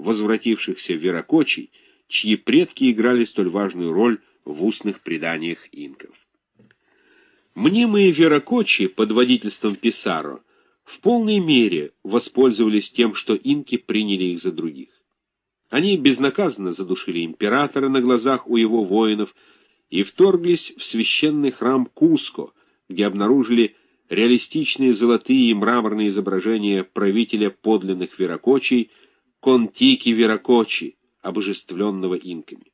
возвратившихся веракочей, чьи предки играли столь важную роль в устных преданиях инков. Мнимые веракочи под водительством Писаро в полной мере воспользовались тем, что инки приняли их за других. Они безнаказанно задушили императора на глазах у его воинов и вторглись в священный храм Куско, где обнаружили реалистичные золотые и мраморные изображения правителя подлинных веракочей Контики Веракочи, обожествленного инками.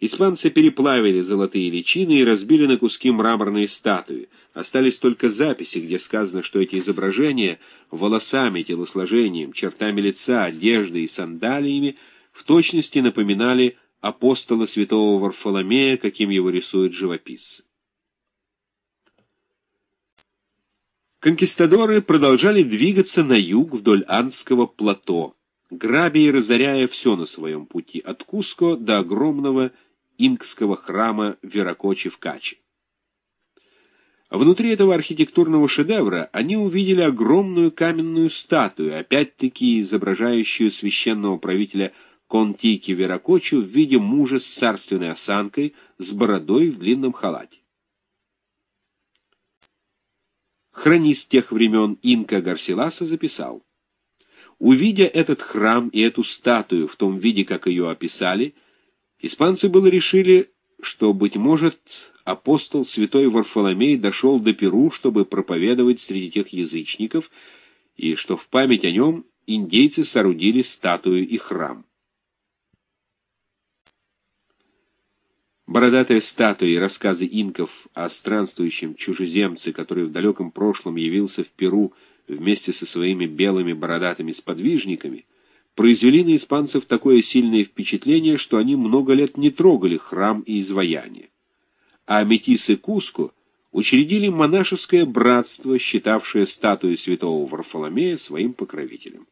Испанцы переплавили золотые личины и разбили на куски мраморные статуи. Остались только записи, где сказано, что эти изображения волосами, телосложением, чертами лица, одеждой и сандалиями в точности напоминали апостола святого Варфоломея, каким его рисуют живописцы. Конкистадоры продолжали двигаться на юг вдоль Андского плато, грабя и разоряя все на своем пути, от Куско до огромного инкского храма Веракочи в Каче. Внутри этого архитектурного шедевра они увидели огромную каменную статую, опять-таки изображающую священного правителя Контики Веракочу в виде мужа с царственной осанкой, с бородой в длинном халате. Хронист тех времен Инка Гарсиласа записал, «Увидя этот храм и эту статую в том виде, как ее описали, Испанцы было решили, что, быть может, апостол святой Варфоломей дошел до Перу, чтобы проповедовать среди тех язычников, и что в память о нем индейцы соорудили статую и храм. Бородатая статуя и рассказы инков о странствующем чужеземце, который в далеком прошлом явился в Перу вместе со своими белыми бородатыми сподвижниками, произвели на испанцев такое сильное впечатление, что они много лет не трогали храм и изваяние. А метисы Куско учредили монашеское братство, считавшее статую святого Варфоломея своим покровителем.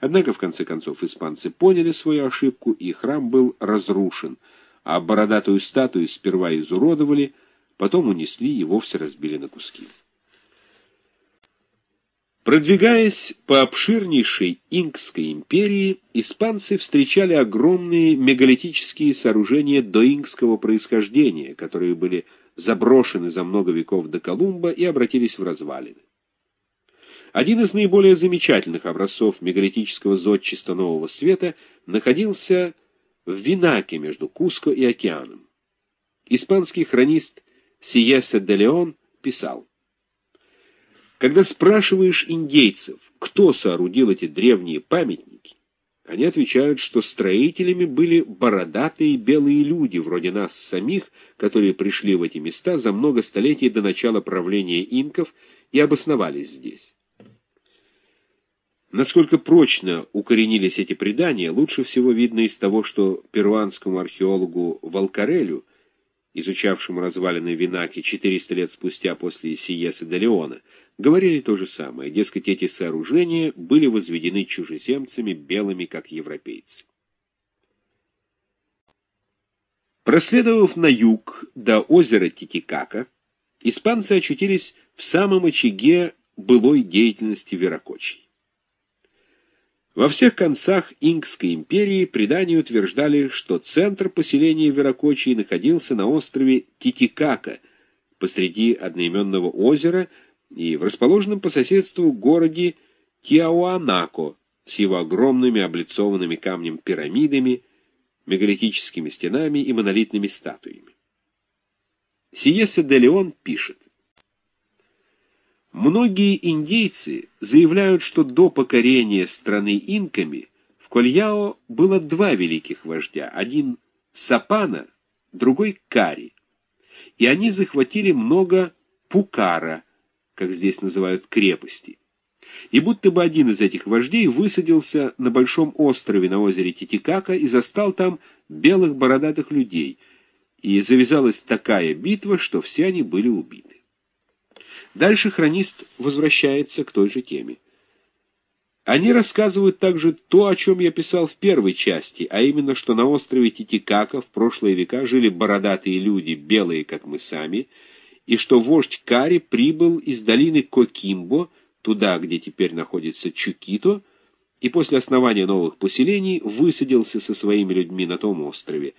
Однако, в конце концов, испанцы поняли свою ошибку, и храм был разрушен, а бородатую статую сперва изуродовали, потом унесли и вовсе разбили на куски. Продвигаясь по обширнейшей Инкской империи, испанцы встречали огромные мегалитические сооружения доинкского происхождения, которые были заброшены за много веков до Колумба и обратились в развалины. Один из наиболее замечательных образцов мегалитического зодчества Нового Света находился в Винаке между Куско и океаном. Испанский хронист Сиеса де Леон писал, когда спрашиваешь индейцев, кто соорудил эти древние памятники, они отвечают, что строителями были бородатые белые люди, вроде нас самих, которые пришли в эти места за много столетий до начала правления инков и обосновались здесь. Насколько прочно укоренились эти предания, лучше всего видно из того, что перуанскому археологу Валкарелю – изучавшему развалины Винаки 400 лет спустя после Сиеса де Леона, говорили то же самое. Дескать, эти сооружения были возведены чужеземцами, белыми, как европейцы. Проследовав на юг до озера Титикака, испанцы очутились в самом очаге былой деятельности Веракочей. Во всех концах Инкской империи предания утверждали, что центр поселения Веракочии находился на острове Титикака, посреди одноименного озера и в расположенном по соседству городе Тиауанако с его огромными облицованными камнем пирамидами, мегалитическими стенами и монолитными статуями. Сиеса де Леон пишет, Многие индейцы заявляют, что до покорения страны инками в Кольяо было два великих вождя, один Сапана, другой Кари, и они захватили много Пукара, как здесь называют крепости. И будто бы один из этих вождей высадился на большом острове на озере Титикака и застал там белых бородатых людей, и завязалась такая битва, что все они были убиты. Дальше хронист возвращается к той же теме. Они рассказывают также то, о чем я писал в первой части, а именно, что на острове Титикака в прошлые века жили бородатые люди, белые, как мы сами, и что вождь Кари прибыл из долины Кокимбо, туда, где теперь находится Чукито, и после основания новых поселений высадился со своими людьми на том острове,